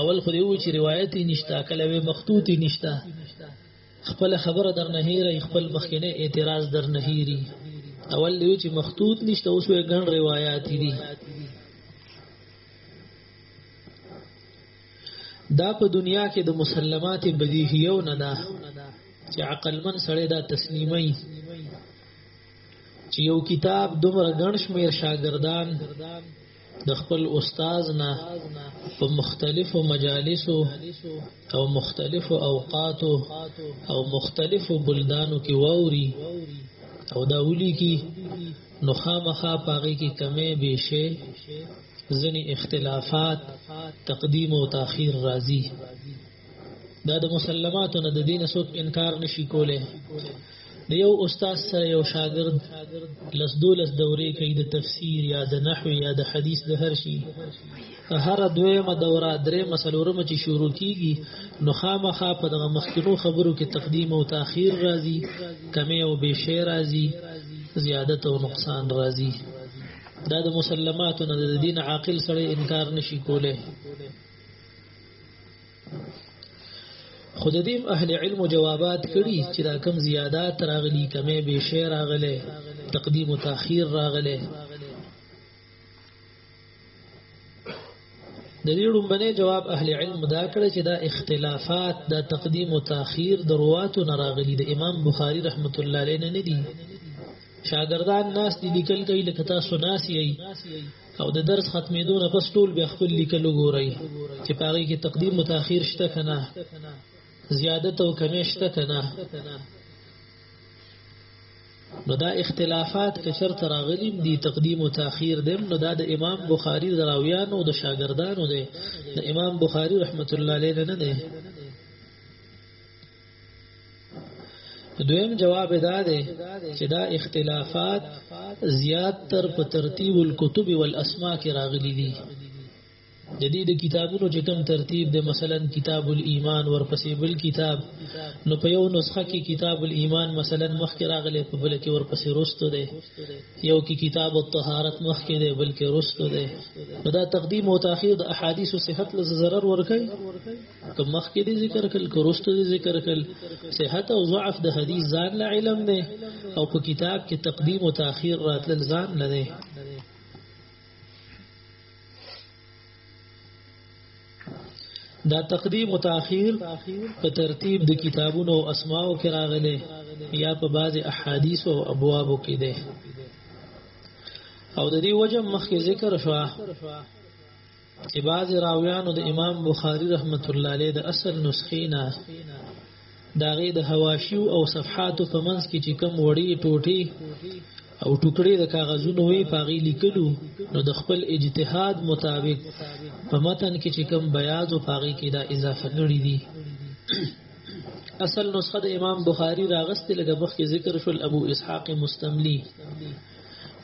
اول خو دیو چې روایت نشته کله وی مخطوط نشته خپل خبره در نه هېره خپل مخکنه اعتراض در نه هېری اول دیو چې مخطوط نشته اوس وی ګڼ روایت دي دا په دنیا کې د مسلمات بدیهیو نه ده چې عقل من سره دا تسلیمي چې یو کتاب دومره ګڼ شمیر شاګردان د خپل استاد نه په مختلفو مجالسو او مختلفو اوقاتو او مختلفو بلدانو کې ووري او دا ولي کې نو خامخا پاغي کې کمې به شي ځنی اختلافات تقدیم او تاخير راځي دا د مسلماتو نه د دین څوک انکار نشي کوله د یو استاد سره یو شاګرد لس دولس دورې کوي د تفسیر یا د نحو یا د حدیث د هر شي هر دویمه دوره درې مسلورمه چې شروع کیږي نو خامخا په دغه مخکینو خبرو کې تقدیم او تاخير راځي کمی او بشی راځي زیادت او نقصان راځي دا د مسلماتو نه د دین عاقل سره انکار نشي کوله خود دیم اهل علم جوابات کړي چې دا کم زیادات راغلي کمې به شی راغله تقدیم او تاخير راغله د دې لومبنه جواب اهل علم دا کړ چې دا اختلافات دا تقدیم او تاخير درواتو نه راغلي د امام بخاری رحمت الله علیه نه دي شاګردان ناس دي لیکل کوي لکه تاسو ناس یې او د درس ختمېدو نه پس ټول بیا خپل لیکل وګورئ چې په هغې کې تقدیم متاخیر شته که نه زیادت او کمی شته که نه نو دا اختلافات که چرته راغلي دي تقدیم او تاخیر دیم نو دا د امام بخاری د راویانو د شاګردانو دی د امام بخاری رحمت الله علیه نه دی دویم جواب دا دی چې دا اختلافات زیات تر په ترتیب الكتب والاسماء کې راغلي دي د دې د کتابونو چې کوم ترتیب د مثلا کتاب الایمان ورپسې بل کتاب نو په یو نسخه کې کتاب الایمان مثلا مخکې راغلی په بل کې ورپسې رستو دی یو کې کتاب الطهارت مخکې دی بل کې رستو دی دا تقدیم او تاخير د احادیث صحت له ضرر ورکړي که مخکې دې ذکر کړل که وروسته دې ذکر کړل صحت او ضعف د حدیث ځان له علم نه او په کتاب کې تقدیم او تاخير راتلل ځان نه نه دا تقدیم او تاخير په ترتیب د کتابونو او اسماو کې راغلي یا په بعضي احادیث او ابوابو کې ده او د دې وجه مخکې ذکر شوه چې بعض راویانو د امام بخاری رحمت الله علیه د اصل نسخې نه داغه د حواشیو او صفحاتو په منځ کې چې کم وړي ټوټي او ټوکړې د کاغذونو وی پاغي لیکلو نو د خپل اجتهاد مطابق په متن کې چې کم بیاض او پاغي کې دا اضافه کړې دي اصل نسخه د امام بخاری راغسته لګه مخکې ذکر شول ابو اسحاق مستملی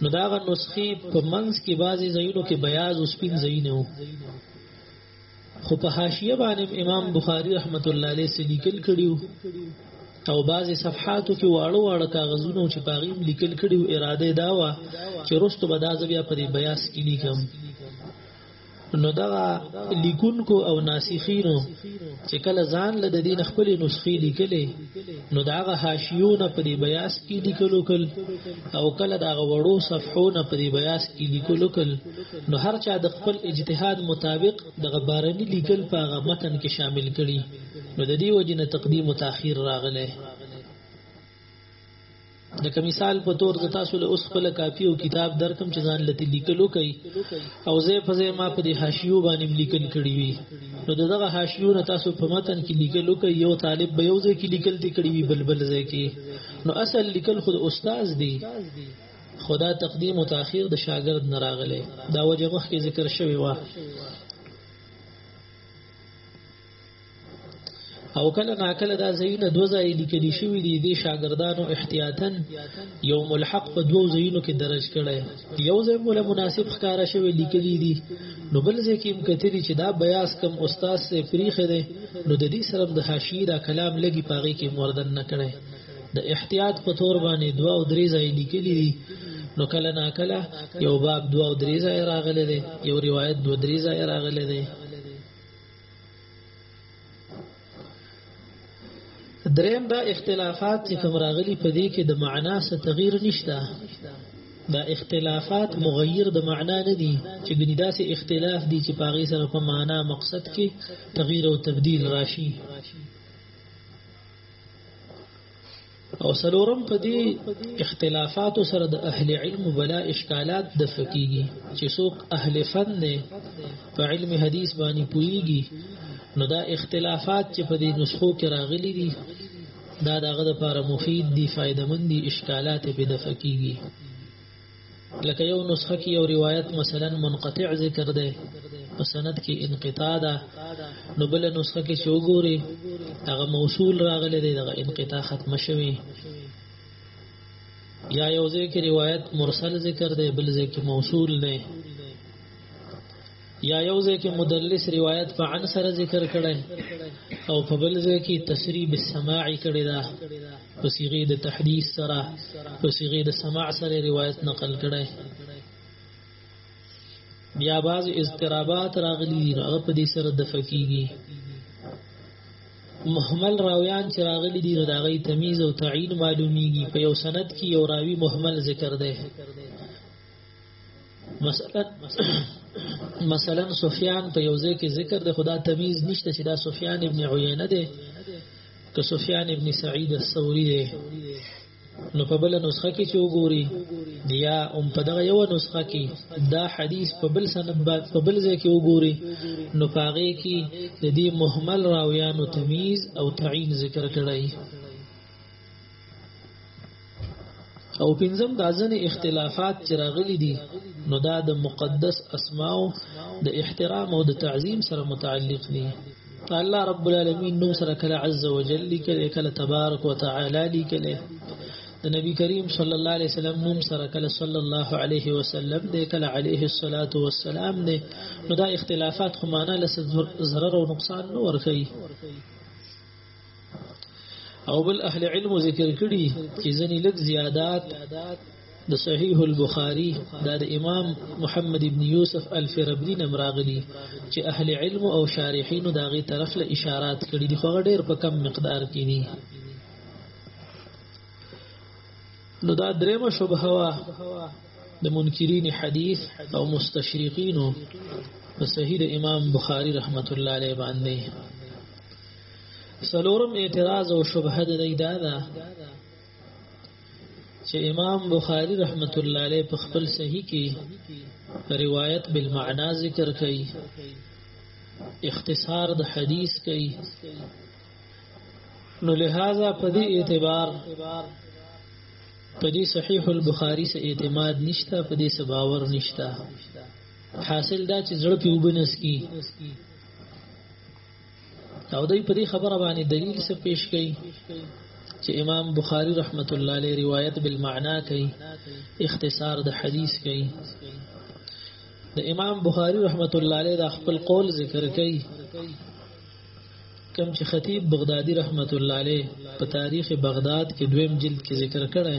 نو دا غ نسخي په منځ کې بعضي زینو کې بیاض او سپین زینو خو په حاشیه باندې امام بخاری رحمت الله علیه سې لیکل کړیو او بعضی صفحاتو کې واړو واړو کاغذونو چې پاغي لیکل کړیو اراده دا و چې رستو به دا ځبیا په بیاس کې لیکم نو دا لیکونکو او ناسخینو چې کله ځان له د دین خپل نسخې لیکلې نو دا هغه حاشیونه په دې بیاس کې لیکلو کل او کله دا هغه وړو صفحونه په دې بیاس کې لیکلو کل نو هر چا د خپل اجتهاد مطابق د غبارنی لیکل په هغه متن کې شامل کړي نو د دې وجنه تقدیم او تاخير راغله لکه مثال په تور د تاسو له اوس خپل کاپی او کتاب درکم چې ځان لته لیکلو کوي او زه په ځای ما په دې حاشیو باندې لیکل کړی وي نو دغه حاشیو نه تاسو په متن کې لیکلو کوي یو طالب به یو ځای کې لیکل دي کړی وي بلبل ځای کې نو اصل لیکل خود استاد دی خدا تقدیم او تاخير د شاګرد نه راغله دا وجه مخکې ذکر شوی و او کله ناکله دا زینه دو ځای لیکل شوی دی د شاګردانو احتیاطاً یو ملحق په دوو زینو کې درج کړي یو ځای مولا مناسب ښکار شوی لیکل دي نو بل ځای کې مکتري چې دا بیاس کم استاد سره پریخه ده نو د دې سره د حاشیه دا کلام لګي پاغي کې موردن نه کړي د احتیاط په تور باندې دوا او درې ځای لیکل دي نو کله ناکله یو باب دوا او درې ځای راغلي دي یو روایت دوا درې ځای راغلي دي دریم دا اختلافات چې کوم راغلي په دې کې د معنا څخه تغییر نشته دا اختلافات مغیر د معنا نه دي چې ګنې داسې اختلاف دي چې په هغې سره په معنا مقصد کې تغییر او تبدیل راشي او سلورم په دې اختلافات سره د اهل علم بلا اشکالات د فقېږي چې څوک اهل فن نه په علم حدیث باندې پويږي نو دا اختلافات چې په دې نسخو کې راغلي دي دا دغه لپاره مفید دي فائدمن دي اشکالات په دفقېږي لکه یو نسخه کې یو روایت مثلا منقطع ذکر دی په سند کې انقطاع ده نو بل نسخه کې چې وګوري هغه موصول راغلی دی دغه انقطاع ختم شوی یا یو ځای کې روایت مرسل ذکر دی بل ځای کې موصول دی یا یو ځای کې مدلس روایت په عن سره ذکر کړي او په بل ځای کې تسری بالسماع کړي دا په صيغه د تحديث سره په صيغه د سماع سره روایت نقل کړي بیا باز اضطرابات راغلي دي هغه په دې سره د فقيږي محمل راویان چې راغلي دي دا غي تمیز او تعین معلومیږي په یو سند کې یو راوی محمل ذکر دی مثلا مثلا سفیان په یو ځای کې ذکر د خدا تمیز نشته چې دا سفیان ابن عینه دی که سفیان ابن سعید الثوری دی نو په بل نسخه کې چې وګوري یا ام په دغه یو نسخه کې دا حدیث په بل سند باندې په بل ځای کې وګوري نو پاغه کې د دې مهمل راویانو تمیز او تعین ذکر کړی او پنځم دا ځنې اختلافات چې راغلي دي نو دا د مقدس اسماء د احترام او د تعظیم سره متعلق دي الله رب العالمین نوم سره کله عز وجل لیکل کله تبارک وتعالى لیکل د نبی کریم صلی الله علیه وسلم نوم سره کله صلی الله علیه وسلم دی کله علیه الصلاۃ والسلام دی نو دا اختلافات خو معنا لس ضرر او نقصان نه ورخی او بل اهل علم ذکر کړي چې ځنې لږ زیادات د صحیح البخاری دا د امام محمد ابن یوسف الفربری نم راغلی چې اهل علم او شارحین دا غي طرف له اشارات کړي دي خو ډېر په کم مقدار کې دي نو دا درېمه شبهه وا د منکرین حدیث او مستشرقین په صحیح د امام بخاری رحمت الله علیه باندې سلورم اعتراض او شبهه د دی دا ده چې امام بخاری رحمت الله علیه په خپل صحیح کې روایت بالمعنا ذکر کوي اختصار د حدیث کوي نو لہذا په دې اعتبار په دې صحیح البخاری سره اعتماد نشته په دې سره باور نشته حاصل دا چې زړه په وبنس کی او دوی په دې خبره باندې دلیل څه پیش کړي چې امام بخاری رحمت الله علیه روایت بالمعنا کوي اختصار د حدیث کوي د امام بخاری رحمت الله علیه د خپل قول ذکر کوي کم چې خطیب بغدادي رحمت الله علیه په تاریخ بغداد کې دویم جلد کې ذکر کړی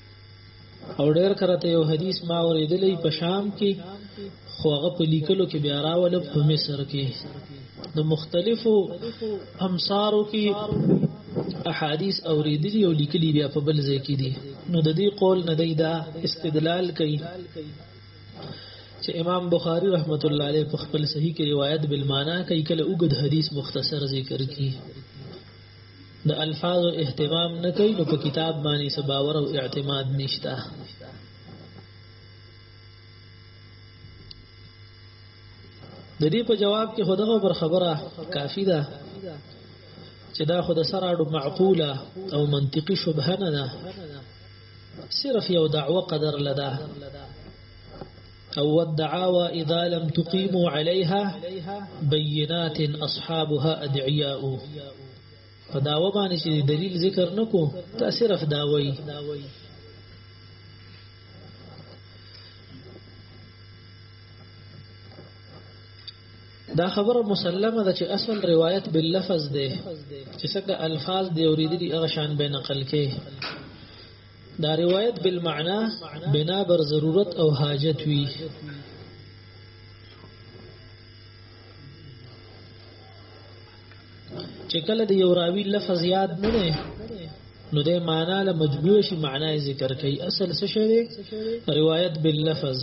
او ډیر کرته یو حدیث ما اوریدلې په شام کې خو هغه په لیکلو کې بیا راول په مصر کې د مختلفو امصارو کې احادیث اوریدلې او لیکلې بیا په بل ځای کې دي نو د دې قول نه دی دا استدلال کوي چې امام بخاری رحمت الله علیه په خپل صحیح کې روایت بالمانا کوي کله اوږد حدیث مختصر ذکر کوي د الفاظ اهتمام نه کوي نو په کتاب باندې څه باور او اعتماد نشته د دې په جواب کې خدغه پر خبره کافی ده چې دا خود سره اړو معقوله او منطقي شبهه نه ده صرف یو دعوه قدر لده او والدعاوى اذا لم تقيموا عليها بينات اصحابها ادعياء په داوا باندې چې دلیل ذکر نکو دا صرف داوي دا خبره مسلمه ده چې اصل روایت باللفظ ده چې څنګه الفاظ دی اوریدلی هغه شان به نقل کې دا روایت بالمعنا بنا بر ضرورت او حاجت وی چې کله د یو راوی لفظ یاد نه نه نو د معنا له مجبور شي معنا ذکر کوي اصل څه شی روایت باللفظ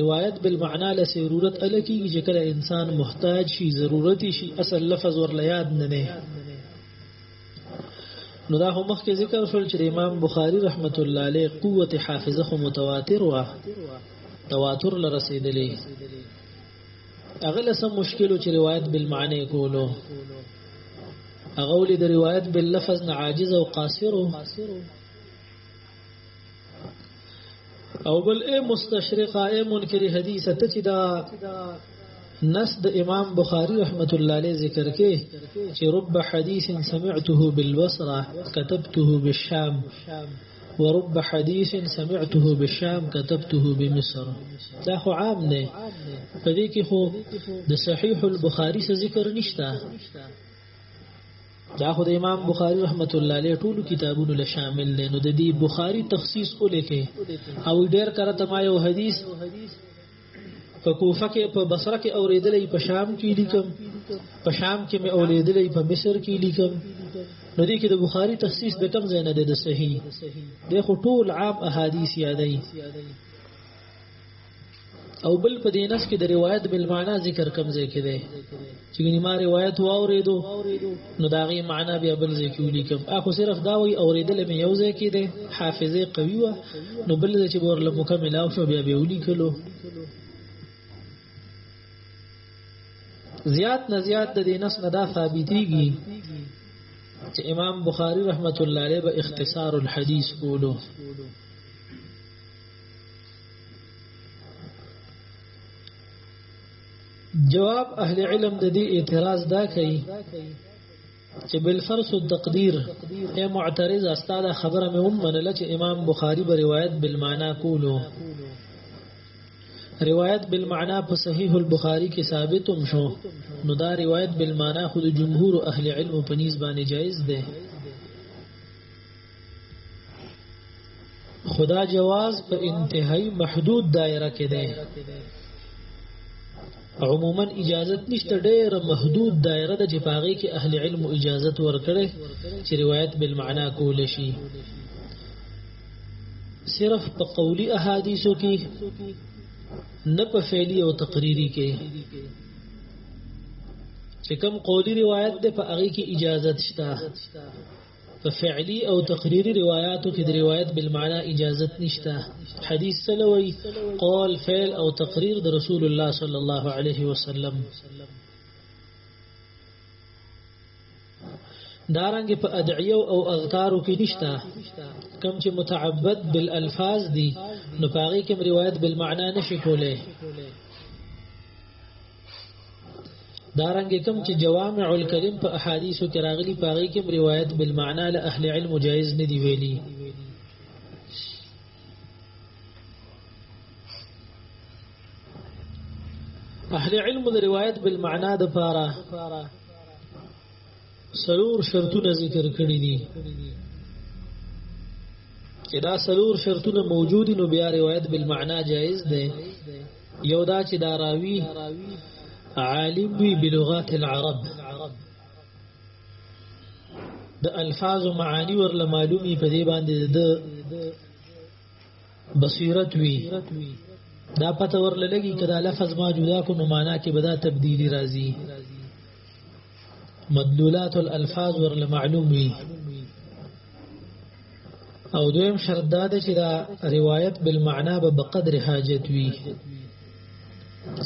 روایت بالمعنا له ضرورت الکی چې کله انسان محتاج شي ضرورت شي اصل لفظ ورلیاد نه نه نو دا هم مخکې ذکر شول چې امام بخاری رحمت الله علیه قوت حافظه خو متواتر و تواتر لرسیدلی اغله سم مشکل چې روایت بالمعنی کولو اغه ولې د روایت باللفظ نه عاجز او قاصر او بل اے مستشرقه اے منکر حدیث ته چې دا نس د امام بخاری رحمت الله علیه ذکر کې چې رب حدیث سمعته بالبصره كتبته بالشام ورب حديث سمعته بالشام كتبته بمصر دا خو عام نه په دې کې خو د صحیح البخاری څخه ذکر نشته دا خو د امام بخاری رحمت الله علیه ټول کتابونو له شامل دي نو د دې بخاری تخصیص ولیکي او ډیر کړه ته ما یو حدیث په کوفه کې په بصره کې اوریدلې په شام کې لیکم په شام کې مې اوریدلې په مصر کې لیکم نو دې کې د بخاری تخصیص د کم ځای نه دی د صحیح د خو ټول عام احادیث یادې او بل په دې نس کې د روایت بل معنا ذکر کم ځای کې دی چې ګنې ما روایت واورېدو نو دا غي معنا بیا بل ځای کې ولیکم اخو صرف دا وی اورېدل مې یو ځای کې دی حافظه قوي و نو بل ځای چې ورله مکمل او شو بیا به ولیکلو زیات نه زیات د دې نس نه دا ثابتېږي چې امام بخاری رحمت الله علیه به اختصار الحديث کولو جواب اهل علم د دې اعتراض دا کوي چې بل فرض التقدير اي معترض استاد خبره مې هم منله چې امام بخاري به روایت بالمعنا کولو روایت بالمعنا په صحیح البخاري کې ثابت هم شو نو دا روایت بالمعنا خود جمهور اهل علم په نسبت باندې جایز ده خدا جواز په انتهایی محدود دایره کې دی عموما اجازت نشته ډیره محدود دایره د جپاغي کې اهل علم اجازت ورکړي چې روایت بالمعنا کول شي صرف په قولي احادیثو کې نه په فعلی او تقریری کې چې کوم قولی روایت ده په هغه کې اجازه شته په فعلی او تقریری روایاتو کې د روایت بالمعنا اجازت نشته حدیث سلوي قول فعل او تقریر د رسول الله صلی الله علیه وسلم دارنګ په ادعیه او اذکارو کې نشته کم چې متعبد بالالفاظ دي نو پاغي کې روایت بالمعنا نشي کوله دارنګ کوم چې جوامع الکلم په احادیثو کې راغلي پاغي کې روایت بالمعنى له اهل علم جایز نه دی ویلي اهل علم د روایت بالمعنى د پاره سلور شرطونه ذکر کړی دي چې دا سلور شرطونه موجود نو بیا روایت بالمعنا جائز ده یو دا چې دا راوی عالم وي بلغات العرب د الفاظ او معانی ورله معلومي په دې باندې د بصیرت وي دا پته ورله لګي کدا لفظ ما جدا کو نو معنا کې بدا تبدیلی راځي مدلولات الالفاظ ورله معلوم وي او دویم شرط دا دی چې دا روایت بالمعنا به بقدر حاجت وي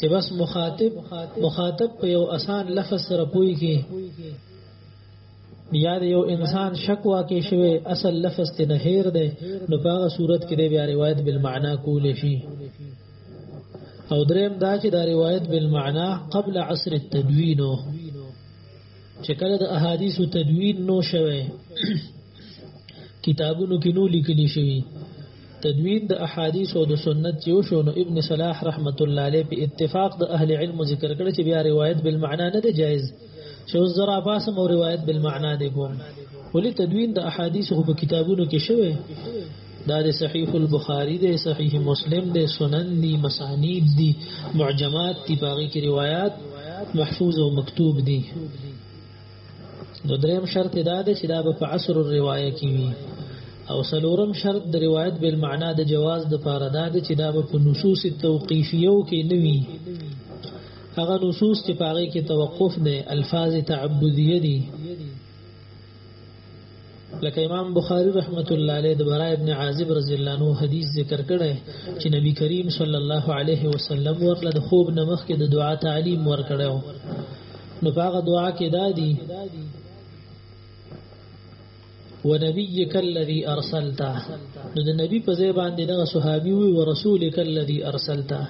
چې بس مخاطب مخاطب په یو اسان لفظ سره پوي کې یا یو انسان شک واقع شوی اصل لفظ ته نه هیر دی نو په هغه صورت کې دی بیا روایت بالمعنا کول شي او دریم دا چې دا روایت بالمعنا قبل عصر التدوین چې کله د احادیث تدوین نو شوه کتابونو کې نو لیکل شوی تدوین د احادیث او د سنت چې وشو نو ابن صلاح رحمت الله علیه په اتفاق د اهل علم ذکر کړ چې بیا روایت بالمعنا نه دی جایز چې اوس زرا باسم او روایت بالمعنا دی کوم ولی تدوین د احادیث په کتابونو کې شوه دا د صحیح البخاری دی صحیح مسلم دی سنن دی مسانید دی معجمات دی باغی کی روایات محفوظ او مکتوب دی نو دریم شرط دا دی چې دا په عصر الروایه کې وي او سلورم شرط د روایت بل معنا د جواز د پاره دا دی چې دا په نصوص توقیفیو کې نه وي هغه نصوص چې پاره کې توقف نه الفاظ تعبدیه دي لکه امام بخاری رحمت الله علیه د برای ابن عازب رضی الله عنه حدیث ذکر کړي چې نبی کریم صلی الله علیه وسلم ورله د خوب نمخ کې د دعا تعلیم ورکړو نو هغه دعا کې دادی ونبيك الذي ارسلته نو د نبی په ځای باندې دغه صحابي وي او رسولک الذي ارسلته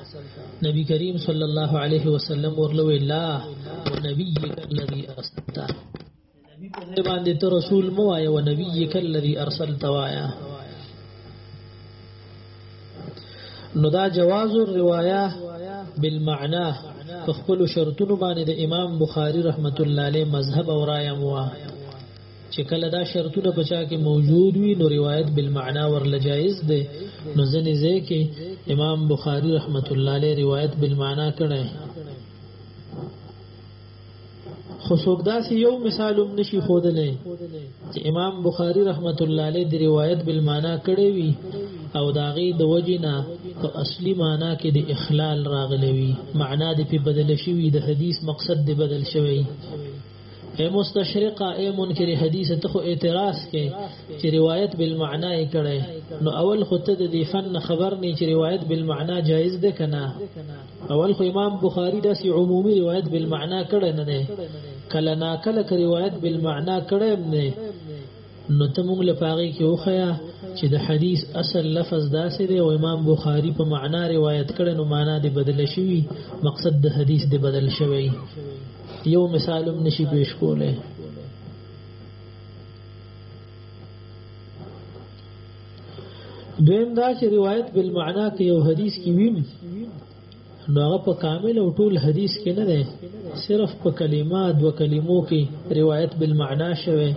نبی کریم صلی الله علیه وسلم ورلوه لا ونبيك الذي ارسلته نبی په ځای باندې ته رسول مو وایه و نبی کلذي ارسلت وایا نو دا جواز الروايه بالمعنى په خپل شرطونو باندې د امام بخاری رحمت الله علیه مذهب او رائے مو چې کله دا شرطونه په چا کې موجود وي نو روایت بالمعنا ورل جایز دی نو ځنې ځای کې امام بخاری رحمت الله علیه روایت بالمعنا کړی خو څوک داسې یو مثال هم نشي خودلې چې امام بخاری رحمت الله علیه د روایت بل معنا کړی وي او داغي د وجینا په اصلي معنا کې د اخلال راغلی وي معنا د په بدل شوی د حدیث مقصد د بدل شوی اے مستشرقه اے منکر حدیث ته خو اعتراض کې چې روایت بالمعنا یې کړي نو اول خو ته د فن خبر نه چې روایت بالمعنا جایز ده کنه اول خو امام بخاری داسې عمومي روایت بالمعنا کړه نه نه کله نا کله ک روایت بالمعنا کړه نه نو ته موږ له پاغي کې وخیا چې د حدیث اصل لفظ داسې دی او امام بخاری په معنا روایت کړه نو معنا دې بدل شوی مقصد د حدیث دې بدل شوی یو مثال هم نشي پیش کوله دویم دا چې روایت بالمعنا کې یو حدیث کې ویم نو هغه په کامل او ټول حدیث کې نه ده صرف په کلمه دو کلمو کې روایت بالمعنا شوه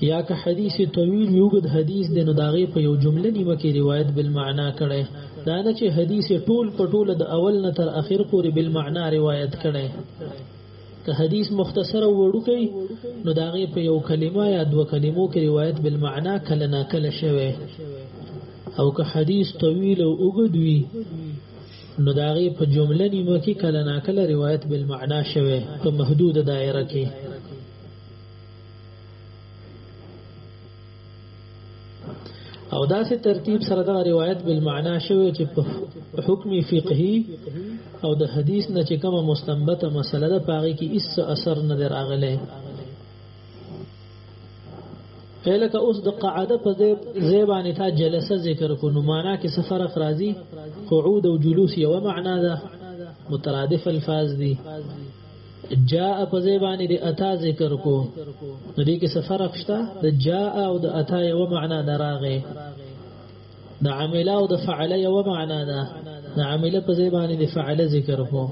یا که حدیث طویل یوګد حدیث د نداغي په یو جمله نیمه کې روایت بالمعنا کړي دا نه چې حدیث ټول په ټول د اول نه تر اخر پورې بالمعنا روایت کړي که حدیث مختصر او وړوکی نو دا غي په یو کلمه یا دو کلمو کې روایت بالمعنا کله نا کله شوه او که حدیث طویل او اوږد وي نو دا غي په جمله نیمه کې کله نا کله روایت بالمعنا شوه په محدود دایره کې او دا سه ترتیب سره دا روایت بل معنا شوی چې په حکم فقهي او د حدیث نه چې کومه مستنبته مسله ده پاره کې اس اثر نه دراغله الکه اوس د قعده په زیبانه تا جلسه ذکر کو نو معنا کې سفر اخرازي قعود او جلوس یو معنا ده مترادف الفاظ دي جاء په ځای باندې د اتا ذکر کو نو دې کې سفرق شته د جاء او د اتا یو معنا نه راغې د عمل او د فعل یو معنا ده د عمل په ځای باندې د فعل ذکر کو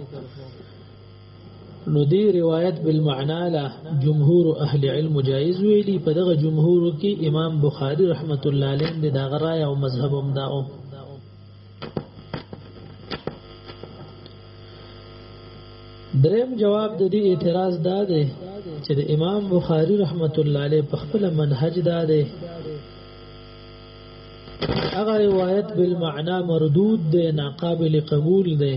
نو دی روایت بالمعنا له جمهور اهل علم جایز ویلی په دغه جمهور کې امام بخاری رحمت الله علیه د دغه رائے او مذهب هم داو دریم جواب د دې اعتراض دا دی چې د امام بخاری رحمت الله علیه په خپل منهج دا دی هغه روایت بالمعنا مردود دی ناقابل قبول دی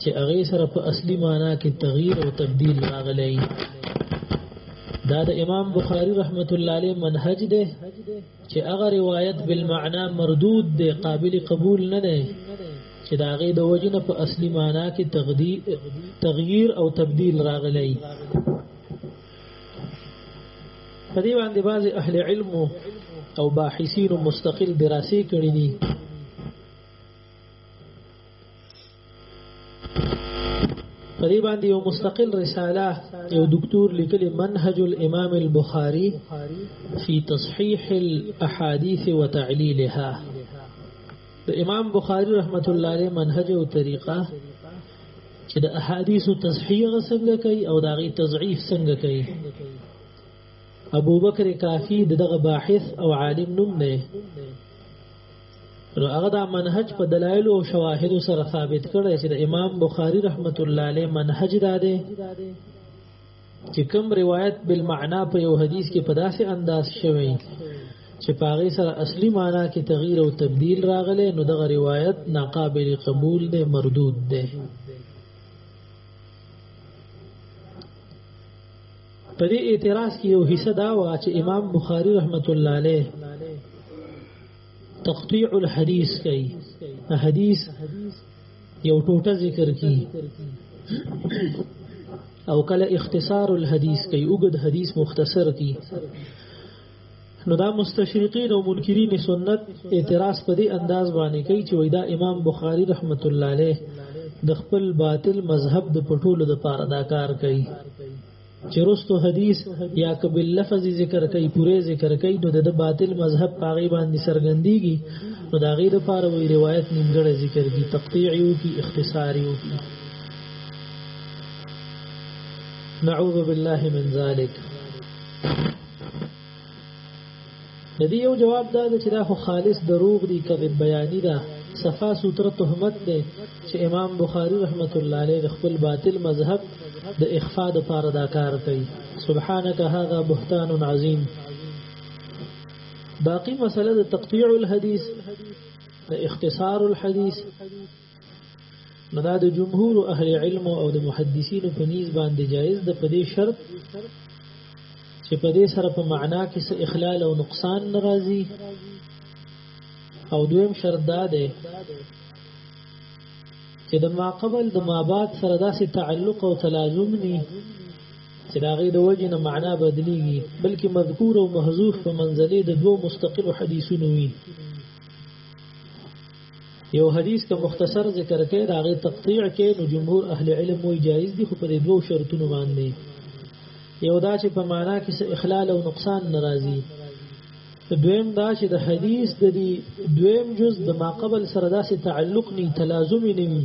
چې هغه سره په اصلي معنا کې تغییر او تبديل راغلی دا د امام بخاری رحمت الله علیه منهج دی چې هغه روایت بالمعنا مردود دی قابل قبول نه دی چې دا غي د وجنه په اصلي معنا کې تغدیر تغییر او تبديل راغلی په دې باندې بعضي اهل علم او باحثین مستقل دراسي کړی دي په دې باندې یو مستقل رساله یو دکتور لیکلی منهج الامام البخاری فی تصحیح الاحاديث وتعلیلها د امام بخاری رحمت الله علیه منهج او طریقه چې د احادیث تصحیح څنګه کوي او د غي تضعیف څنګه کوي ابو بکر کافی دغه باحث او عالم نوم نه نو هغه دا منهج په دلایل او شواهد سره ثابت کړی چې د امام بخاری رحمت الله علیه منهج دا دی چې کوم روایت بالمعنا په یو حدیث کې په داسې انداز شوی چې پاغه سره اصلي معنا کې تغییر او تبديل راغله نو دغه روایت ناقابل قبول دی مردود دی په دې اعتراض کې یو حصہ دا و چې امام بخاری رحمت الله علیه تقطيع الحديث کوي حديث یو ټوټه ذکر کی او کله اختصار الحديث کوي اوګد حديث مختصر کی نو دا مستشرقین او منکرین سنت اعتراض په دې انداز باندې کوي چې وای دا امام بخاری رحمت الله علیه د خپل باطل مذهب د پټولو لپاره دا کار کوي چې رستو حدیث یا کبل لفظ ذکر کوي پوره ذکر کوي نو د باطل مذهب پاغي باندې سرګندېږي نو دا غي د پاره وی روایت نیمګړی ذکر کی تقطیعیو کی اختصاریو کی نعوذ بالله من ذلک د دې یو جواب دا دی چې دا خو خالص دروغ دی کذب بیانی ده صفا سوتره تهمت ده چې امام بخاری رحمت الله علیه د خپل باطل مذهب د اخفاء د پاره دا کار کوي سبحانك هذا بهتان عظیم باقی مسله د تقطيع الحديث د اختصار الحديث نو دا د جمهور اهل علم او د محدثین په نیز باندې جایز د پدې شرط چې پدې سره په معنا کې څه اخلال او نقصان ناراضي او دویم شرط دا دی چې د ما قبل د ما بعد سره داسې تعلق او تلازم ني چې دا غي د وجه نه معنا بدليږي بلکې مذکور او محذوف په منزله د دوه مستقل حدیثونو وي یو حدیث که مختصر ذکر کړي دا غي تقطيع کې نو جمهور اهل علم وی جایز دي خو په دوو شرطونو باندې یو دا چې په معنا کې اخلال او نقصان ناراضي دویم دا چې د حدیث د دې دویم جز د ما قبل سره داسې تعلق نه تلازم نه وي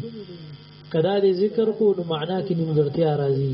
کدا دې ذکر کو نو معنا کې نیمګړتیا راځي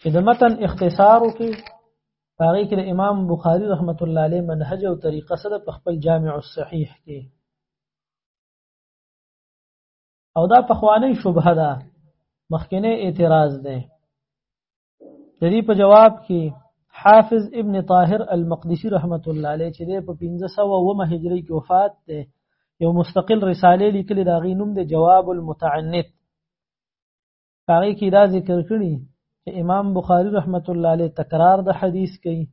چې د متن اختصارو کې هغه کې د امام بخاری رحمت الله علیه منهج او طریقه سره په خپل جامع الصحیح کې او دا پخوانی شبهه ده مخکنه اعتراض ده د دې په جواب کې حافظ ابن طاهر المقدسی رحمت الله علیه چې په 1500 هجری کې وفات ده یو مستقل رساله لیکلې دا غي نوم د جواب المتعنت هغه کې دا ذکر کړی چې امام بخاری رحمت الله علیه تکرار د حدیث کوي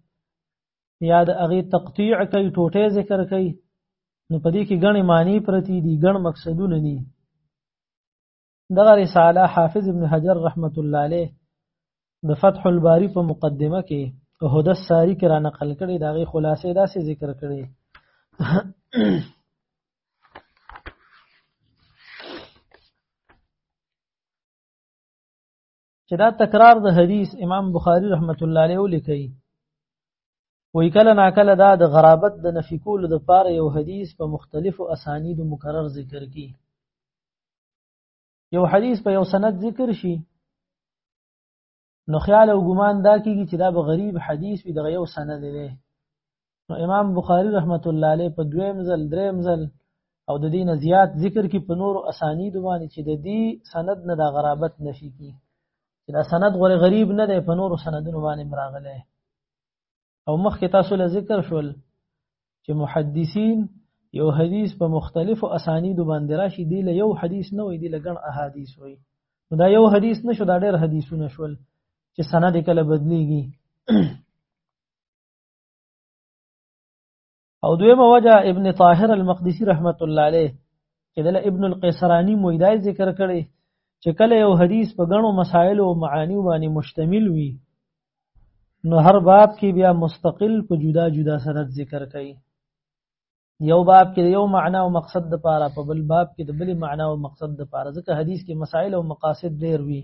یا د هغه تقطیع کوي ټوټه ذکر کوي نو په دې کې ګڼې معنی پرتی دي ګڼ مقصدونه دي دغه رساله حافظ ابن حجر رحمت الله علیه د فتح الباری په مقدمه کې هدا ساری کې را نقل کړي دا غي خلاصې داسې ذکر کړي چې دا تکرار د حدیث امام بخاری رحمت الله علیه ولیکي وی کله نا کله دا د غرابت د نفی کولو د پاره یو حدیث په مختلفو اسانید مکرر ذکر کی یو حدیث په یو سند ذکر شي نو خیال او ګمان دا کیږي چې دا به غریب حدیث وي دغه یو سند دی نو امام بخاری رحمت الله علیه په دویم ځل دریم ځل او د دین زیات ذکر کې په نور اسانید باندې چې د دې سند نه د غرابت نفي کی چې دا سند غره غریب نه دی په نور سندونو باندې مراغله او مخکې تاسو له ذکر شول چې محدثین یو حدیث په مختلفو اسانید باندې راشي دی له یو حدیث نه وي دی له ګڼ احادیث وي نو دا یو حدیث نشو دا ډېر حدیثونه شول چې سند کله بدلیږي او دویمه وجه ابن طاهر المقدسی رحمت الله علیه چې دله ابن القیسرانی مویدای ذکر کړي چې کله یو حدیث په غنو مسائل او معانی باندې مشتمل وي نو هر باب کې بیا مستقل په جدا جدا سند ذکر کړي یو باب کې یو معنا او مقصد د پاره په بل باب کې د بل معنا او مقصد د پاره ځکه حدیث کې مسائل او مقاصد ډیر وي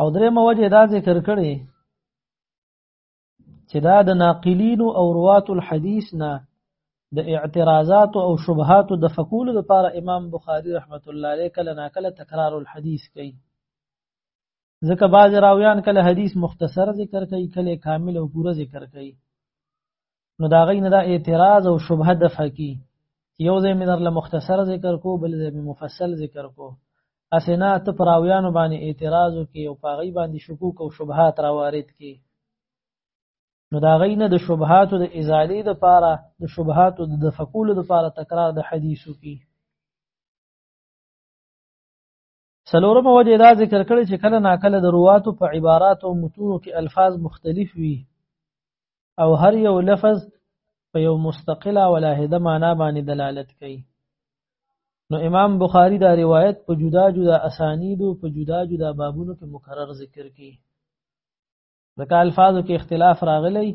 او درې موجه دا ذکر کړي چې دا د ناقلین او روات الحدیث نه د اعتراضات او شبهات د فقول لپاره امام بخاری رحمت الله علیه کله ناکله تکرار الحدیث کوي ځکه بعض راویان کله حدیث مختصر ذکر کوي کله کامل او پوره ذکر کوي نو دا غي نه دا اعتراض او شبهه د فقي یو ځای مې درله مختصر ذکر کو بل ځای مې مفصل ذکر کو اسنه ته پراویانو باندې اعتراض وکي او پاغي باندې شکوک او شبهات را وارد کی نو دا غي نه د شبهات د ازالي د پاره د شبهات د دفقول د پاره تکرار د حدیثو کی سلورم وجه دا ذکر کړی چې کله ناکله د رواتو په عبارات او متونو کې الفاظ مختلف وي او هر یو لفظ په یو مستقله ولاهده معنا باندې دلالت کوي نو امام بخاری دا روایت په جدا جدا اسانید او په جدا جدا بابونو کې مکرر ذکر کړي ځکه الفاظو کې اختلاف راغلی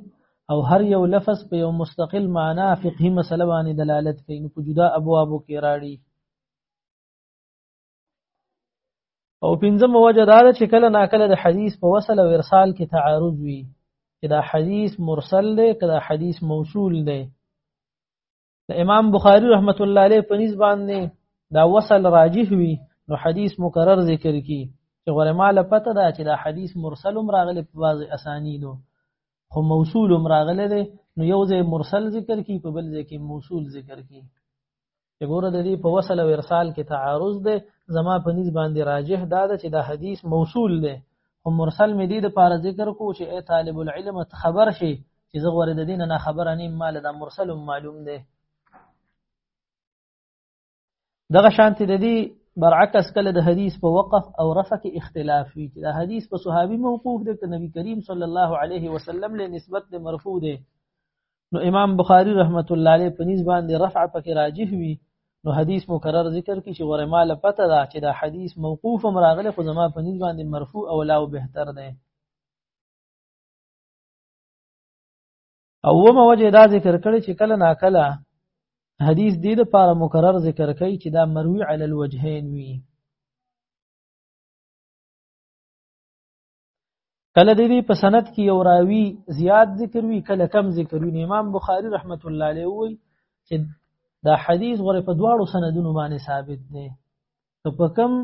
او هر یو لفظ په یو مستقل معنا فقهي مسله باندې دلالت کوي نو په جدا ابوابو کې راړي او پنځم وجه دا ده چې کله ناکله د حدیث په وصل او ارسال کې تعارض وي چې دا حدیث مرسل دی که دا حدیث موصول دی د امام بخاری رحمت الله علیه په نسبت باندې دا وصل راجح وي نو حدیث مکرر ذکر کی چې غره مال پته دا چې دا حدیث مرسل هم راغلی په بعض اسانیدو خو موصول هم راغلی دی نو یو ځای مرسل ذکر کی په بل ځای کې موصول ذکر کی چې ګوره د دې په وصل او ارسال کې تعارض ده زما په نسبت باندې راجح دا ده چې دا حدیث موصول ده او مرسل مې دې د پاره ذکر کو چې اے طالب العلم خبر شي چې زه غوړې د دین نه خبره نیم مال دا مرسل معلوم ده دغه شانتی د دې برعکس کله د حدیث په وقف او رفع کې اختلاف وی چې دا حدیث په صحابي موقوف دی ته نبی کریم صلی الله علیه وسلم له نسبت د مرفوع دی نو امام بخاری رحمت الله علیه په نسبت باندې رفع پکې راجح وی نو حدیث مکرر ذکر کی چې غره مال پته دا چې دا حدیث موقوف مراغله خو زما په نسبت باندې مرفوع او لا بهتر ده او ومه وجه دا ذکر کړي چې کله نا کله حدیث دې د پاره مکرر ذکر کوي چې دا مروي علی الوجهین وي کله د دې په سند کې یو راوی زیات ذکر وی کله کم ذکر وی امام بخاری رحمت الله علیه وی چې دا حدیث غره په دواړو سندونو باندې ثابت دی که په کم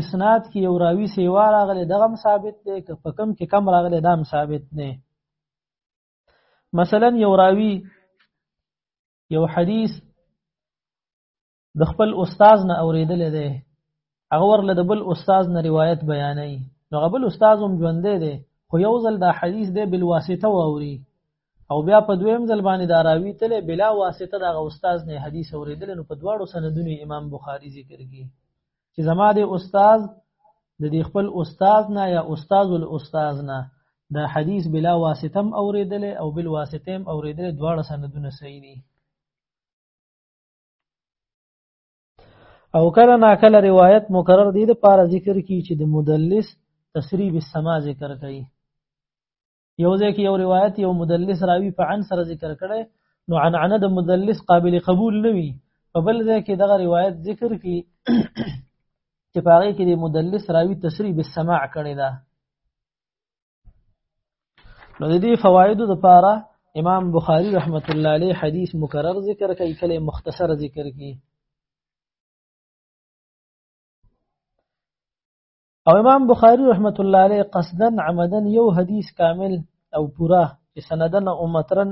اسناد کې یو راوی سیوا راغلی دغه ثابت دی که په کم کې کم راغلی دا ثابت دی مثلا یو راوی یو حدیث د خپل استاد نه اوریدل دی هغه ورله د بل استاد نه روایت بیانې نو غبل استاد هم ژوند دی خو یو ځل دا حدیث دی بل واسطه ووري او بیا په دویم ځل باندې دا راوی تله بلا واسطه دا استاد نه حدیث اوریدل نو په دواړو سندونو امام بخاری ذکر کی چې زما د استاد د دې خپل استاد نه یا استاد الاستاذ نه دا حدیث بلا واسطه هم اوریدل او بل واسطه هم اوریدل دواړه سندونه صحیح دي او کله ناکله روایت مکرر دی د پاره ذکر کی چې د مدلس تسریب السما ذکر کړي یو ځکه یو روایت یو مدلس راوی په عن سره ذکر کړي نو عن عن د مدلس قابل قبول نه وي په بل ځای کې دغه روایت ذکر کی چې پاره کې د مدلس راوی تسریب السماع کړي دا نو د دې فوایدو لپاره امام بخاری رحمت الله علیه حدیث مکرر ذکر کوي کله مختصر ذکر کوي او امام بخاری رحمت الله علیه قصدا عمدا یو حدیث کامل او پورا چې سندن او مترن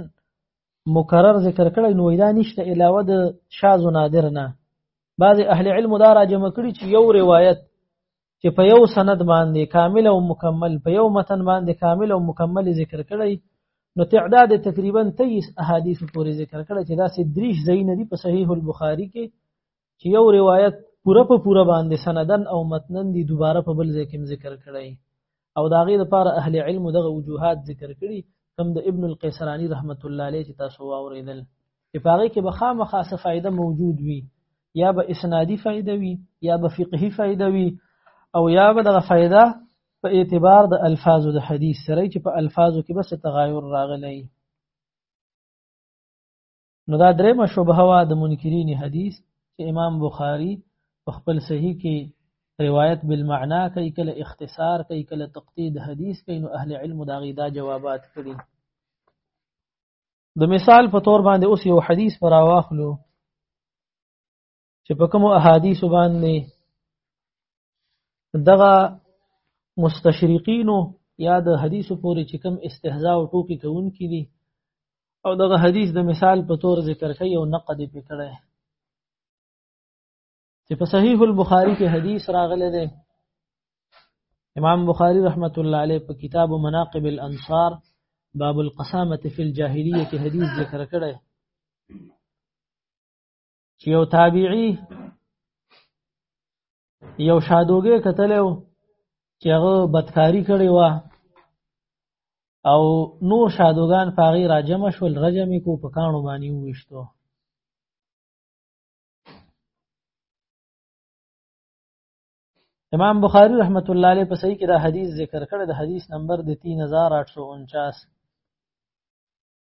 مکرر ذکر کړی نو دا نشته علاوه د شاذ نادر نه بعض اهل علم دا راجمه کړي چې یو روایت چې په یو سند باندې کامل او مکمل په یو متن باندې کامل او مکمل ذکر کړی نو تعداد تقریبا 23 احادیث پورې ذکر کړی چې دا سې دریش زین دي په صحیح البخاری کې چې یو روایت پوره په پوره باندې سندن او متنن دي دوباره په بل ځای کې ذکر کړی او دا غي لپاره اهل علم دغه وجوهات ذکر کړي کم د ابن القیسرانی رحمت الله علیه چې تاسو واوریدل چې پاره کې به خامخا څه فائدہ موجود وي یا به اسنادي فائدہ وي یا به فقهي فائدہ وي او یا به دغه فائدہ په اعتبار د الفاظو د حدیث سره چې په الفاظو کې بس تغایر راغلی نو دا درېمه شبهه وه د منکرین حدیث چې امام بخاری په خپل صحیح کې روایت بالمعنا کوي کله اختصار کوي کله تقطید حدیث کوي نو اهل علم دا غیدا جوابات کړي د مثال په تور باندې اوس یو حدیث پر واخلو چې په کوم احادیث باندې دغه مستشرقینو یا د حدیث پورې چې کوم استهزاء او ټوکی کوونکي دي او دغه حدیث د مثال په تور ذکر کوي او نقد یې پکړه چې په صحیح البخاری کې حدیث راغلی دی امام بخاری رحمت الله علیه په کتاب مناقب الانصار باب القسامه فی الجاهلیه کې حدیث ذکر کړی چې یو تابعی یو شادوګه کتلو چې هغه بدکاری کړی و او نور شادوغان پاغي راجم شول رجمی کو په کانو باندې وښتو امام بخاری رحمت الله علیه په صحیح کې دا حدیث ذکر کړی د حدیث نمبر د 3849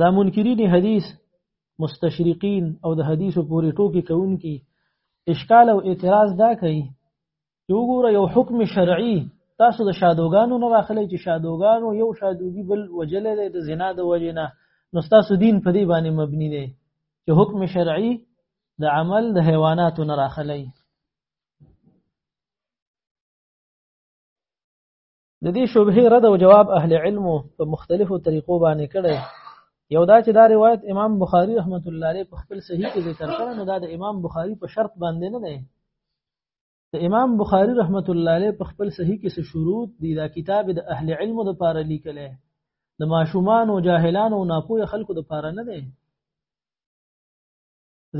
دا منکرین حدیث مستشرقین او د حدیث پورې ټوکی کوونکي اشکال او اعتراض دا کوي چې وګوره یو حکم شرعي تاسو د شادوګانو نه راخلی چې شادوګانو یو شادوګي بل وجل دی د زنا د وجې نه نو تاسو دین په دې باندې مبني دی چې حکم شرعي د عمل د حیواناتو نه راخلی د دې شبهه رد او جواب اهل علم په مختلفو طریقو باندې کړي یو دا چې دا روایت امام بخاری رحمت الله علیه په خپل صحیح کې ذکر کړی نو دا د امام بخاری په شرط باندې نه دی د امام بخاری رحمت الله علیه په خپل صحیح کې څه شروط دي دا کتاب د اهل علم د پاره لیکل د ماشومان او جاهلان او ناپوه خلکو د پاره نه دی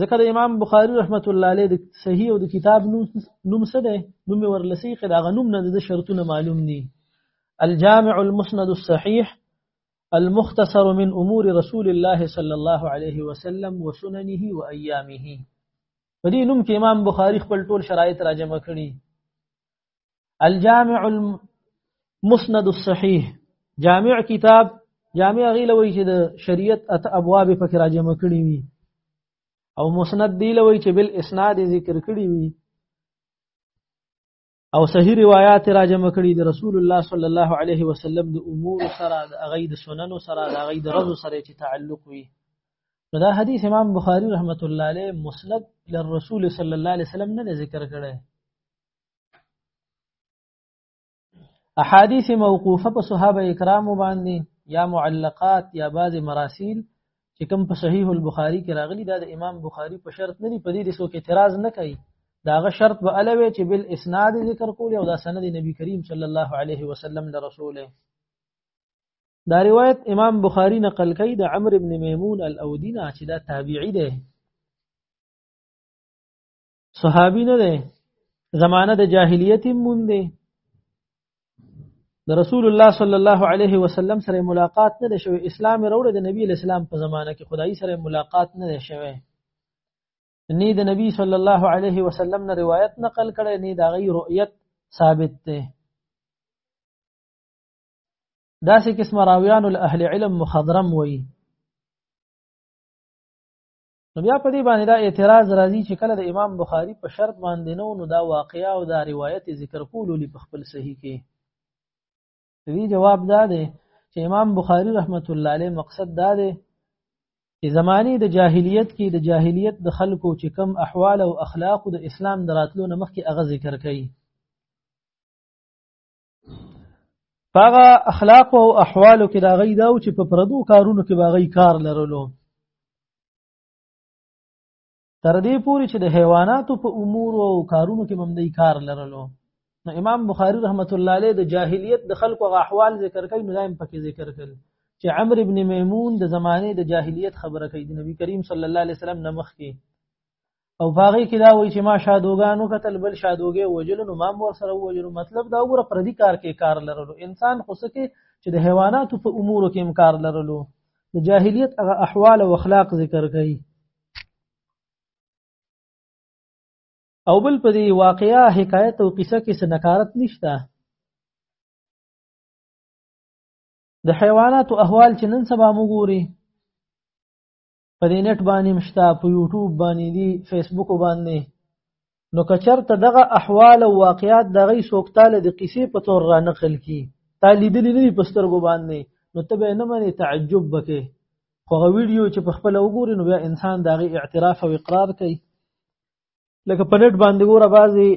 ذکر امام بخاری رحمت الله علیه د صحیح او د کتاب نوم څه دی نوم ورلسی خدا غنوم نه د شرطونه معلوم دي الجامع المسند الصحيح المختصر من امور رسول الله صلى الله عليه وسلم وسننه وايامه په دې نوم کې امام بخاری خپل ټول شرایط راجمع کړي الجامع المسند الصحيح جامع کتاب جامع غیله وی چې د شریعت ات ابواب پکې راجم کړی وي او مسند دی لوی چې بل اسناد ذکر کړی وي او صحیح روایت را جمع کړي د رسول الله صلی الله علیه وسلم د امور سره د اغې د سنن سره د اغې د رزو سره چې تعلق وي دا حدیث امام بخاری رحمت الله علیه مسند للرسول صلی الله علیه وسلم نه ذکر کړي احادیث موقوفه په صحابه کرامو باندې یا معلقات یا بعض مراسیل چې کوم په صحیح البخاری کې راغلي دا د امام بخاری په شرط نه دی په دې د څوک اعتراض نه کوي دا غ شرط به الوي چې بل اسناد ذکر کول او دا سند نبی کریم صلی الله علیه وسلم له رسوله دا روایت امام بخاری نقل کوي د عمرو ابن میمون الاودینا چې دا تابعی دی صحابي نه دی زمانه د جاهلیت مون دی د رسول الله صلی الله علیه وسلم سره ملاقات نه دی شوی اسلام وروړي د نبی اسلام په زمانه کې خدای سره ملاقات نه دی شوی نی د نبی صلی الله علیه وسلم نه روایت نقل کړي نی دا غي رؤیت ثابت دی داسې قسم راویان الاهل علم مخضرم وایي نو بیا په دې باندې دا اعتراض راځي چې کله د امام بخاری په شرط باندې نو نو دا واقعیا او دا روایت ذکر کولو لپاره خپل صحیح کې دې جواب دا دی چې امام بخاری رحمت الله علیه مقصد دا دی چې زمانی د جاهلیت کې د جاهلیت د خلکو چې کم احوال او اخلاق د اسلام دراتلو نه مخکې اغه ذکر کړي پاغه اخلاق او احوال کې دا غي دا چې په پردو کارونو کې باغی کار لرلو تر دې پوري چې د حیواناتو په امور او کارونو کې ممدی کار لرلو نو امام بخاری رحمت الله علیه د جاهلیت د خلکو غ احوال ذکر کوي نو دایم پکې ذکر کوي چې عمرو ابن میمون د زمانه د جاهلیت خبره کوي د نبی کریم صلی الله علیه وسلم نمخ کې او باغې کې دا وایي چې ما شادوګانو قتل بل شادوګې وجلو نو ما مور سره وجلو مطلب دا وګوره پردي کار کې کار لرلو انسان خو سکه چې د حیواناتو په امور کې هم کار لرلو د جاهلیت هغه احوال او اخلاق ذکر کړي او بل په دې واقعیا حکایت او قصه کې څه نکارت نشته د حیواناتو احوال چې نن سبا موږ ګوري په دې نت باندې مشتا په یوټیوب باندې دی فیسبوک باندې نو کچرته دغه احوال او واقعات دغه سوکتاله د قصې په تور را نقل کی طالب لري په سترګو باندې نو ته به نه منې تعجب وکې خو ویډیو چې په خپل وګوري نو بیا انسان دغه اعتراف او اقرار کوي لکه په نت باندې ګوره بعضې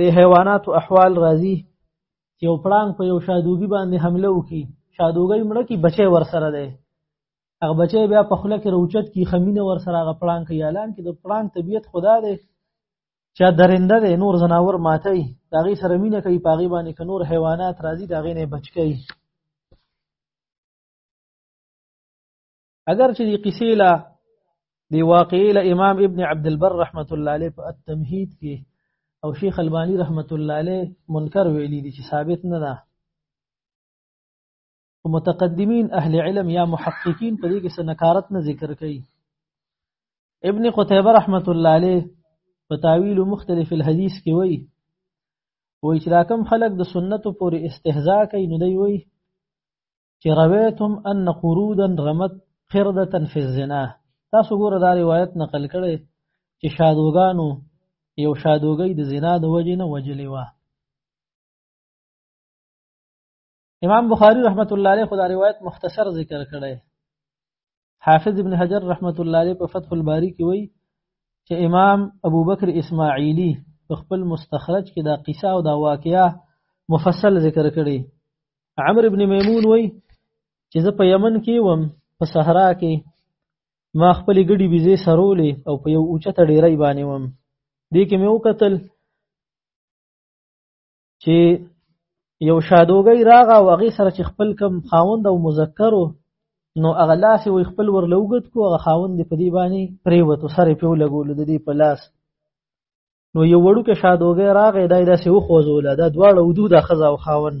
د حیواناتو احوال راځي چې یو پړانګ په یو شادوګي باندې حمله وکړي شادوګۍ مړه کې بچی ورسره دی هغه بچی بیا په خوله کې روچت کی خمینه ورسره هغه پړانګ کوي اعلان کې د پړانګ طبیعت خدا دی چا درنده دی نور زناور ماتي د هغې سره مینه کوي په هغې باندې که نور حیوانات راځي د هغې نه بچ کوي اگر چې دې قصې لا دی واقعي له امام ابن عبد البر رحمت الله علیه په التمهید کې او شیخ البانی رحمت الله علیه منکر ویلي دي چې ثابت نه ده متقدمین اهل علم یا محققین په دې کې سنکارت نه ذکر کوي ابن قتيبه رحمت الله عليه په تاویل مختلف الحديث کې وایي وایي چې راکم خلق د سنتو پورې استهزاء کوي نو دی وایي چې رويتم ان قرودا رمت قرده فی الزنا تاسو ګوره دا روایت نقل کړي چې شادوګانو یو شادوګي د زنا د وجې نه وجلې و امام بخاری رحمت الله علیه خدای روایت مختصر ذکر کړي حافظ ابن حجر رحمت الله علیه په فتح الباری کې وایي چې امام ابو بکر اسماعیلی په خپل مستخرج کې دا قصه او دا واقعیا مفصل ذکر کړي عمر ابن میمون وایي چې زه په یمن کې وم په صحرا کې ما خپل ګډي بيزي سرولې او په یو اوچته ډیرې باندې وم دې کې مې وکتل چې یو شادوګی راغه او هغې سره چې خپل کم خاوند او مذکر و نو هغه لاس یې خپل ورله وګت کو هغه خاوند یې په دې باندې پرېوتو سر یې پې ولګولو د دې په لاس نو یو وړوکی شادوګی راغی دا یې داسې وخوځوله دا دواړه ودو دا ښځه او خاوند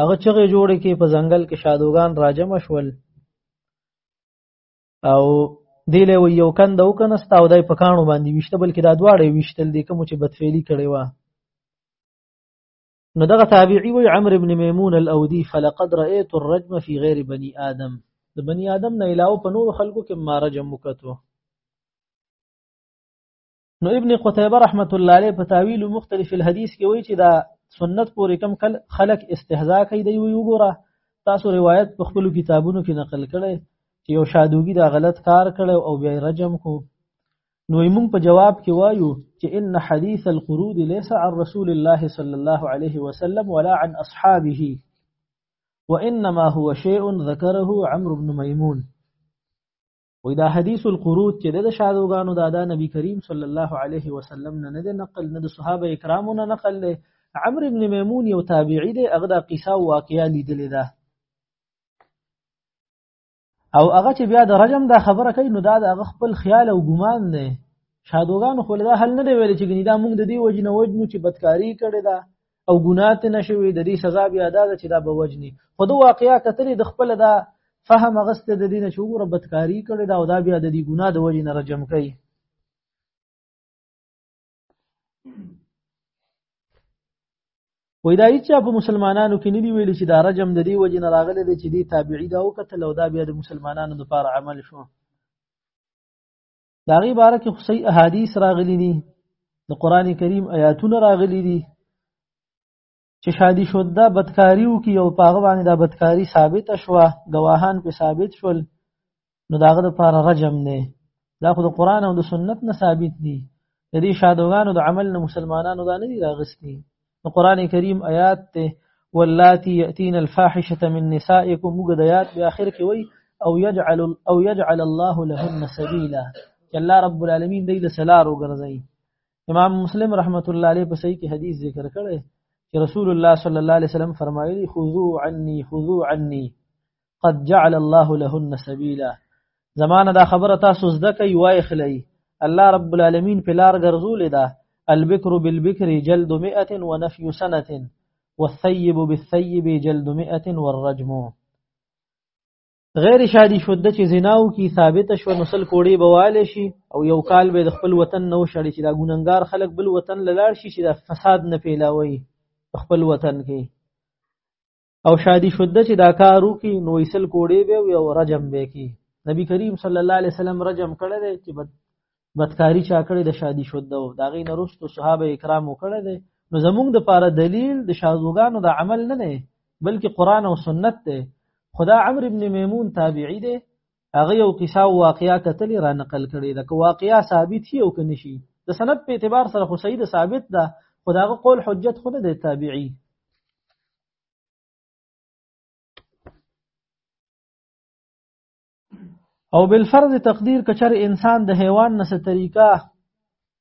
هغه چغې جوړې کې په ځنګل کې شادوغان راجم شول او دی له یو کند او کنستا او دای په کانو باندې وشته بلکې دا دواړه وشتل دي کوم چې بدفعلی کړي و نو دغه تابعی وی عمرو ابن میمون الاودی فلقد رأيت الرجم في غير بني آدم د بني آدم نه علاوه په نور خلکو کې مارجم وکړو نو ابن قتيبه رحمت الله عليه په تاویل مختلف الحديث کې وایي چې دا سنت پورې کم خلق استهزاء کوي دی وی وګوره تاسو روایت په خپل کتابونو کې نقل کړي چې یو شادوګي دا غلط کار کړي او بیا رجم کو نو موږ په جواب کې وایو چې ان حديث القرود ليس عن رسول الله صلى الله عليه وسلم ولا عن اصحابه وانما هو شيء ذكره عمرو بن ميمون وې دا حدیث القروج چې د شادوګانو دا د نبی کریم صلی الله علیه وسلم نه نه نقل نه د صحابه کرامو نه نقل دی عمرو ابن میمون یو تابعی دی هغه دا قصه او واقعیا لیدلې ده او هغه چې بیا د رجم دا خبره کوي نو دا د هغه خپل خیال او ګمان دی شادوګانو خو دا حل نه دی ویل چې ګنې دا موږ د دې وجنه وجنو چې بدکاری کړې ده او ګناه ته نشوي د دې سزا بیا دا چې دا به وجني خو د واقعیا کتلې د خپل دا فهم غسته د دین چې وګوره بدکاری کړي دا او دا بیا د دې ګناه د وجې نه رجم کوي وای دا هیڅ په مسلمانانو کې نه دی ویل چې دا رجم د دې وجې نه راغلی دی چې دی تابعی دا وکتل او دا بیا د مسلمانانو لپاره عمل شو دا غي باره کې خصي احادیث راغلي دي د قران کریم آیاتونه راغلي دي چې شادي شوده بدکاریو کې او پاغه باندې دا بدکاری ثابت شوه گواهان په ثابت شول نو داغه د پاره رجم نه دا خو د قران او د سنت نه ثابت دي د دې شادوغانو د عمل نه مسلمانانو دا نه دي راغستي نو قران کریم آیات ته واللاتی یاتین الفاحشه من نسائکم موږ د آیات په اخر کې وای او یجعل او یجعل الله لهن سبیلا چې الله رب العالمین دې د سلار وګرځي امام مسلم رحمت الله علیه په صحیح کې حدیث ذکر کړی چې رسول الله صلی الله علیه وسلم فرمایلی خذو عني خذو عني قد جعل الله لهن سبيلا زمانه دا خبره تاسو زده کوي وای خلی الله رب العالمین په لار ګرځولې ده البکر بالبکر جلد 100 ونفي سنه والثيب بالثيب جلد 100 والرجم غیر شادي شوده چې زناو کی ثابت شو نو سل کوړي بواله شي او یو کال به د خپل وطن نو شړي چې دا ګوننګار خلک بل وطن لاله شي چې دا فساد نه پیلاوي خپل وطن کې او شادي شده چې دا کار وکي نو ایسل کوړې به وي او رجم به کی نبی کریم صلی الله علیه وسلم رجم کړی دی چې بد بدکاری چا کړی د شادي شده او دا غي نرستو صحابه کرام وکړی دی نو زمونږ د پاره دلیل د شاذوګانو د عمل نه نه بلکې قران او سنت دی خدا عمرو ابن میمون تابعی دی هغه یو قصه او واقعیا کتلې را نقل کړي دا که واقعیا ثابت هي او که نشي د سند په اعتبار سره خو صحیح ثابت ده خداغه قول حجت خو نه دی تابعی او بالفرض تقدیر کچر انسان د حیوان نسه طریقه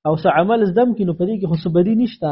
او څه عمل زدم کینو پدې کې خو سبدي نشته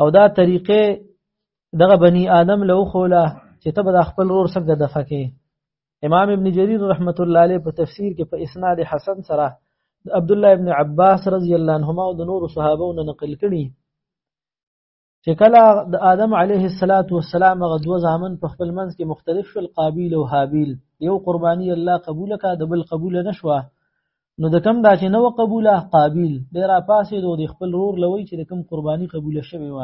او دا طریقې دغه بنی آدم له خوله چې ته به د خپل رور څنګه دفع کې امام ابن جریر رحمت الله علیه په تفسیر کې په اسناد حسن سره عبد الله ابن عباس رضی الله عنهما او د نور صحابو نه نقل کړي چې کله د آدم علیه السلام غ دوه ځامن په خپل منځ کې مختلف شول قابیل او هابیل یو قربانی الله قبول کا د بل قبول نشوه نو د کم دا چې نو قبوله قابیل دی را پاسې دو د خپل رور لوي چې د کم قرباني قبوله شوی و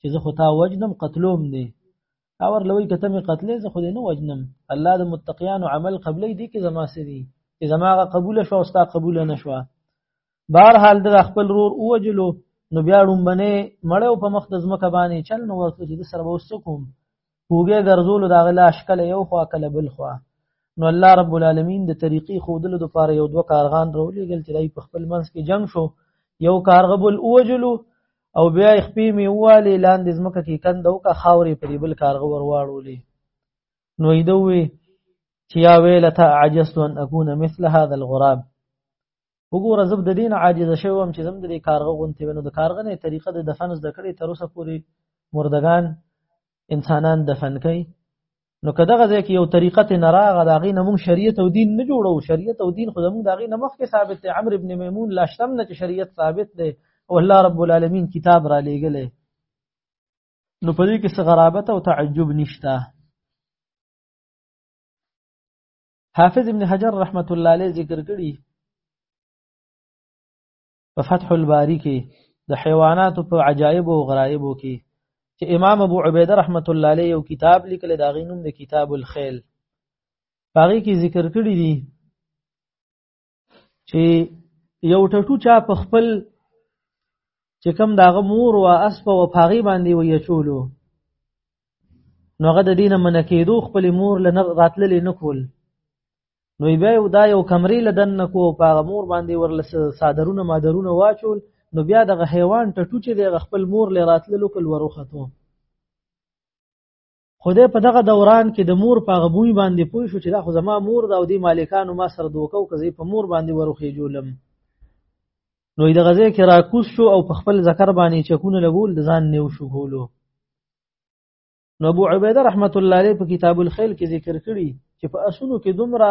چې زه خو تا وجنم قتلوم دی اور لوي کته می قتلې زه خو دې نو وجنم الله د متقیانو عمل قبلې دي کې زما سدي چې زما قبول شو او ستا قبول نه شو بهر حال د خپل رور اوجلو نو بیا ډومبنه مړو په مخ د زمکه باندې چل نو ورته چې د سره وسکم اوګه ګرځول دا غلا شکل یو خوا کله بل خوا نو الله رب العالمین د طریقې خودلو د پاره یو دوه کارغان راولېږل چې دای په خپل منځ کې جنگ شو یو کارغه بل اوجلو او بیا خپې می واله لاندې زمکه کې کندو کا خاورې پرې بل کارغه ورواړولې نو ایدوي چې یا ویلتا عجزت ان اكون مثل هذا الغراب وګوره زب د دین عاجز شوم چې زم د دې کارغه غونتی ونو د کارغه نه طریقه د دفن زده کړې تر اوسه پورې مردگان انسانان دفن کوي نو کداغه ځکه یو طریقه ته نراغه داغه نمون شریعت او دین نه جوړو شریعت او دین خو زموږ داغه نمخ کې ثابت دی عمرو ابن میمون لاشتم نه چې شریعت ثابت دی او الله رب العالمین کتاب را لېګلې نو په دې کې څه غرابت او تعجب نشته حافظ ابن حجر رحمت الله علیه ذکر کړی په فتح الباری کې د حیوانات په عجایب او غرایب کې چې امام ابو عبیده رحمت الله علیه یو کتاب لیکل دا غینوم د کتاب الخیل پاغي کې ذکر کړی دی چې یو ټټو چا په خپل چې کم داغه مور او اسب او پاغي باندې وي چولو نو هغه د دینه من کېدو خپل مور لنه راتللې نکول نو بیا یو دا یو کمرې لدن نکو پاغه مور باندې ورل صادرونه مادرونه واچول نو بیا دغه حیوان ټټو چې د خپل مور لراتللو کول وروخته خو دې په دغه دوران کې د مور په غبوي باندې پوه شو چې دا خو زما مور دا او دې مالکانو ما سره دوکه او کزې په مور باندې وروخې جولم نو د غزې کې راکوس شو او په خپل ذکر باندې چکونه لګول د ځان نیو شو ګولو نو ابو عبیده رحمت الله علیه په کتاب الخیل کې ذکر کړی چې په اسونو کې دومره